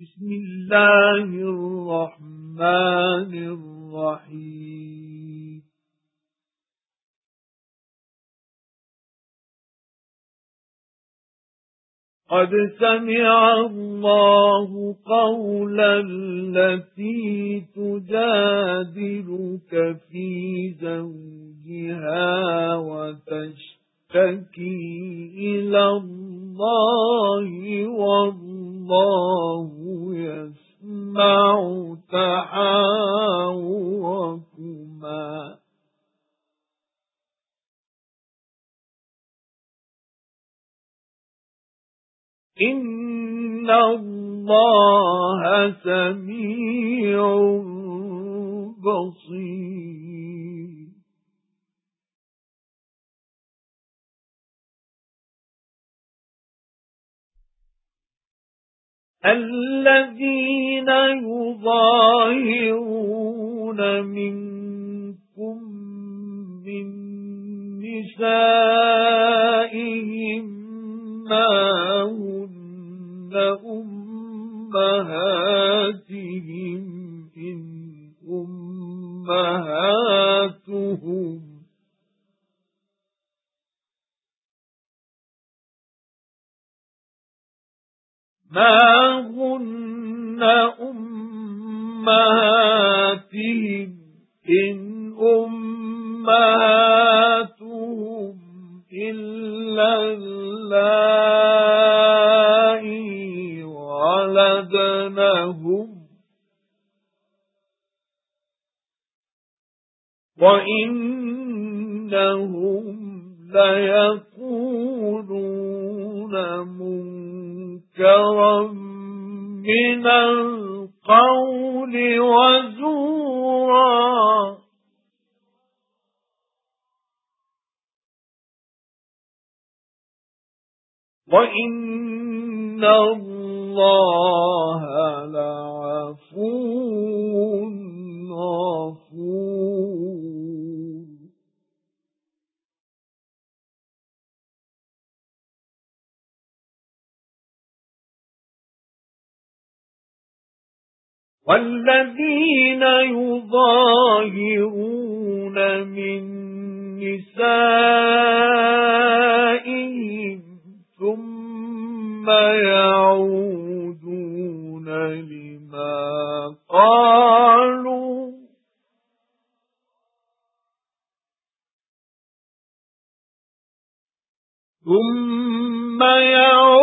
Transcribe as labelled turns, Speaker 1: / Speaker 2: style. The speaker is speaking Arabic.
Speaker 1: بسم الله الرحمن الرحيم. قد سمع الله قول التي تجادلك في زوجها وتشتكي إلى الله والله يسمع تحاوركما إِنَّ اللَّهَ سَمِيعٌ بَصِيرٌ. الَّذِينَ يُظَاهِرُونَ مِنكُم مِّن نِّسَائِهِم مَّا هُنَّ أُمَّهَاتِهِمْ إِنْ أُمَّهَاتُهُمْ مَا هُنَّ أُمَّهَاتِهِمْ إِنْ أُمَّهَاتُهُمْ إِلَّا اللَّائِي وَلَدْنَهُمْ. وَإِنَّهُمْ لَيَقُولُونَ مُنكَرًا مِنَ الْقَوْلِ وَزُورًا. وَإِنَّ اللَّهَ وَالَّذِينَ يُظَاهِرُونَ مِن نِّسَائِهِمْ ثُمَّ يَعُودُونَ لِمَا قَالُوا. ثُمَّ يَعُودُونَ